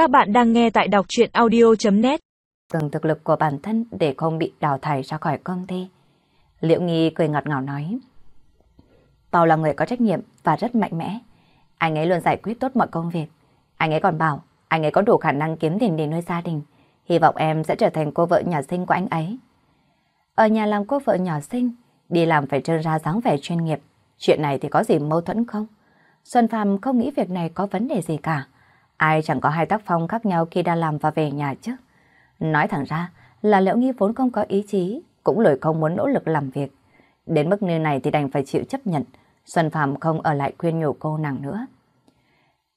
Các bạn đang nghe tại đọc chuyện audio.net Từng thực lực của bản thân để không bị đào thải ra khỏi công ty. Liễu Nghi cười ngọt ngào nói. Paul là người có trách nhiệm và rất mạnh mẽ. Anh ấy luôn giải quyết tốt mọi công việc. Anh ấy còn bảo anh ấy có đủ khả năng kiếm tiền để nuôi gia đình. Hy vọng em sẽ trở thành cô vợ nhỏ sinh của anh ấy. Ở nhà làm cô vợ nhỏ sinh, đi làm phải trơn ra dáng vẻ chuyên nghiệp. Chuyện này thì có gì mâu thuẫn không? Xuân Phạm không nghĩ việc này có vấn đề gì cả. Ai chẳng có hai tác phong khác nhau khi đang làm và về nhà chứ. Nói thẳng ra là Liễu Nghi vốn không có ý chí, cũng lời không muốn nỗ lực làm việc. Đến mức như này thì đành phải chịu chấp nhận. Xuân Phạm không ở lại khuyên nhủ cô nàng nữa.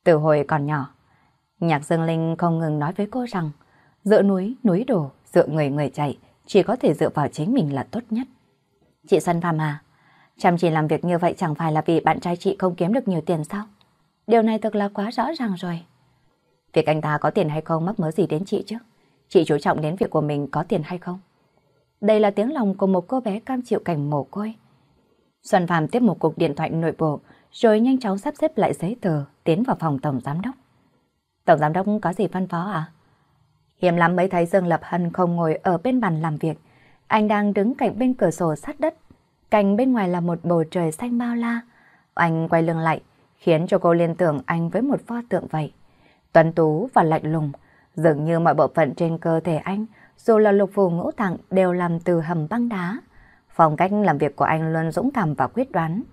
Từ hồi còn nhỏ, Nhạc Dương Linh không ngừng nói với cô rằng dựa núi, núi đổ, dựa người, người chạy, chỉ có thể dựa vào chính mình là tốt nhất. Chị Xuân Phạm à, chăm chỉ làm việc như vậy chẳng phải là vì bạn trai chị không kiếm được nhiều tiền sao? Điều này thật là quá rõ ràng rồi. Việc anh ta có tiền hay không mắc mớ gì đến chị chứ? Chị chú trọng đến việc của mình có tiền hay không? Đây là tiếng lòng của một cô bé cam chịu cảnh mồ côi. Xuân Phạm tiếp một cuộc điện thoại nội bộ, rồi nhanh chóng sắp xếp lại giấy tờ, tiến vào phòng tổng giám đốc. Tổng giám đốc có gì phân phó à? Hiếm lắm mới thấy Dương Lập Hân không ngồi ở bên bàn làm việc. Anh đang đứng cạnh bên cửa sổ sát đất. Cạnh bên ngoài là một bầu trời xanh bao la. Anh quay lưng lại, khiến cho cô liên tưởng anh với một pho tượng vậy. Tuấn tú và lạnh lùng, dường như mọi bộ phận trên cơ thể anh, dù là lục phù ngũ tạng đều làm từ hầm băng đá. Phong cách làm việc của anh luôn dũng cảm và quyết đoán.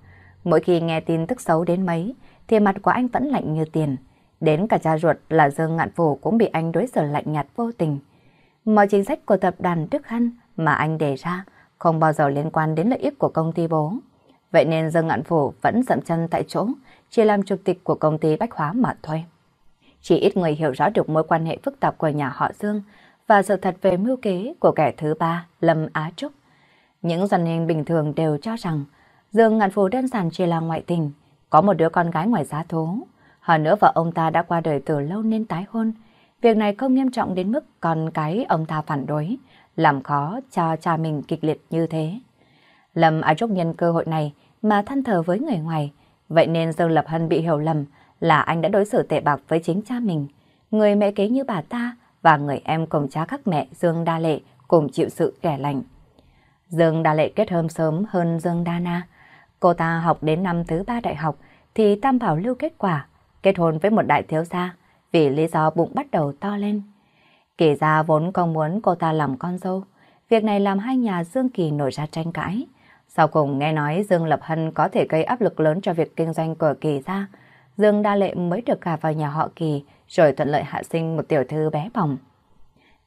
Mỗi khi nghe tin tức xấu đến mấy, thì mặt của anh vẫn lạnh như tiền. Đến cả cha ruột là Dương Ngạn Phủ cũng bị anh đối xử lạnh nhạt vô tình. Mọi chính sách của tập đoàn Đức Hân mà anh đề ra không bao giờ liên quan đến lợi ích của công ty bố. Vậy nên Dương Ngạn Phủ vẫn dậm chân tại chỗ, chỉ làm chủ tịch của công ty Bách Hóa mà thôi. Chỉ ít người hiểu rõ được mối quan hệ phức tạp của nhà họ Dương và sự thật về mưu kế của kẻ thứ ba, Lâm Á Trúc. Những dân nhân bình thường đều cho rằng Dương Ngạn Phú đơn giản chỉ là ngoại tình, có một đứa con gái ngoài giá thố. Hơn nữa vợ ông ta đã qua đời từ lâu nên tái hôn. Việc này không nghiêm trọng đến mức con cái ông ta phản đối, làm khó cho cha mình kịch liệt như thế. Lâm Á Trúc nhân cơ hội này mà than thờ với người ngoài, vậy nên Dương Lập Hân bị hiểu lầm là anh đã đối xử tệ bạc với chính cha mình. Người mẹ kế như bà ta và người em cùng cha các mẹ Dương Đa Lệ cùng chịu sự kẻ lành. Dương Đa Lệ kết hôn sớm hơn Dương Đa Na. Cô ta học đến năm thứ ba đại học thì Tam Bảo lưu kết quả, kết hôn với một đại thiếu gia vì lý do bụng bắt đầu to lên. Kỳ gia vốn không muốn cô ta làm con dâu. Việc này làm hai nhà Dương Kỳ nổi ra tranh cãi. Sau cùng nghe nói Dương Lập Hân có thể gây áp lực lớn cho việc kinh doanh của Kỳ gia. Dương Đa Lệ mới được gả vào nhà họ Kỳ rồi thuận lợi hạ sinh một tiểu thư bé bỏng.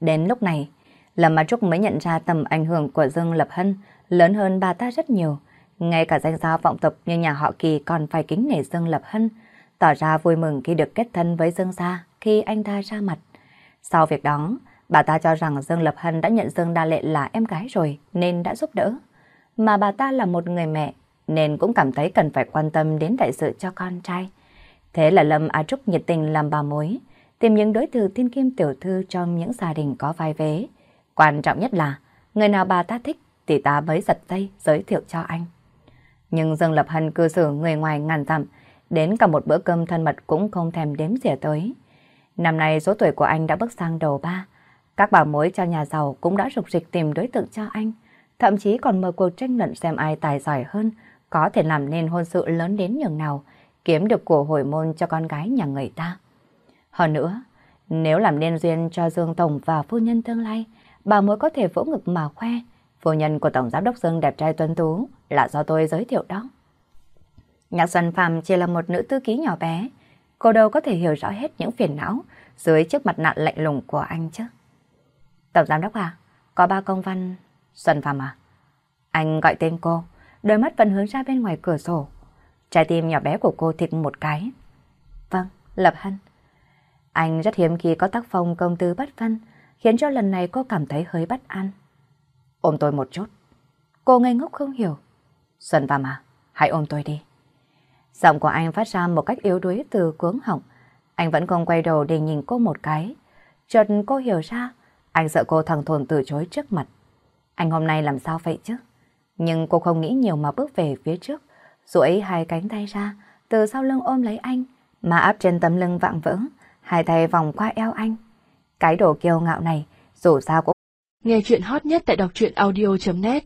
Đến lúc này, Lâm Mã Trúc mới nhận ra tầm ảnh hưởng của Dương Lập Hân lớn hơn bà ta rất nhiều. Ngay cả danh gia vọng tộc như nhà họ Kỳ còn phải kính nể Dương Lập Hân, tỏ ra vui mừng khi được kết thân với Dương gia khi anh ta ra mặt. Sau việc đó, bà ta cho rằng Dương Lập Hân đã nhận Dương Đa Lệ là em gái rồi nên đã giúp đỡ. Mà bà ta là một người mẹ nên cũng cảm thấy cần phải quan tâm đến đại sự cho con trai. Thế là Lâm Á Trúc nhiệt tình làm bà mối, tìm những đối tượng thiên kim tiểu thư trong những gia đình có vai vế. Quan trọng nhất là, người nào bà ta thích thì ta mới giật dây giới thiệu cho anh. Nhưng Dương Lập Hân cư xử người ngoài ngàn dặm, đến cả một bữa cơm thân mật cũng không thèm đếm xỉa tới. Năm nay số tuổi của anh đã bước sang đầu ba. Các bà mối cho nhà giàu cũng đã rục rịch tìm đối tượng cho anh. Thậm chí còn mở cuộc tranh luận xem ai tài giỏi hơn, có thể làm nên hôn sự lớn đến nhường nào, kiếm được của hồi môn cho con gái nhà người ta. Hơn nữa, nếu làm nên duyên cho Dương Tổng và phu nhân tương lai, bà mới có thể vỗ ngực mà khoe. Phu nhân của Tổng Giám đốc Dương đẹp trai tuấn tú là do tôi giới thiệu đó. Nhạc Xuân Phạm chỉ là một nữ tư ký nhỏ bé, cô đâu có thể hiểu rõ hết những phiền não dưới chiếc mặt nạ lạnh lùng của anh chứ. Tổng Giám đốc à, có ba công văn... Xuân Phạm à? Anh gọi tên cô, đôi mắt vẫn hướng ra bên ngoài cửa sổ. Trái tim nhỏ bé của cô thịt một cái. Vâng, Lập Hân. Anh rất hiếm khi có tác phong công tư bất phân, khiến cho lần này cô cảm thấy hơi bất an. Ôm tôi một chút. Cô ngây ngốc không hiểu. Xuân Phạm à, hãy ôm tôi đi. Giọng của anh phát ra một cách yếu đuối từ cuống họng. Anh vẫn không quay đầu để nhìn cô một cái. Chợt cô hiểu ra, anh sợ cô thằng thồn từ chối trước mặt. Anh hôm nay làm sao vậy chứ? Nhưng cô không nghĩ nhiều mà bước về phía trước, duỗi hai cánh tay ra, từ sau lưng ôm lấy anh, mà áp trên tấm lưng vạm vỡ, hai tay vòng qua eo anh. Cái đồ kiêu ngạo này, dù sao cũng... Nghe chuyện hot nhất tại đọc truyện audio.net